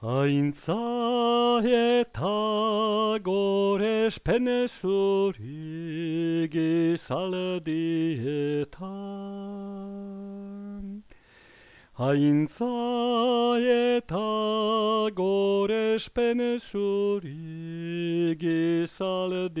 Aintza eta gores penezuri gizaldietan. Aintza eta gores penezuri gizaldietan.